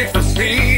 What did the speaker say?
difference.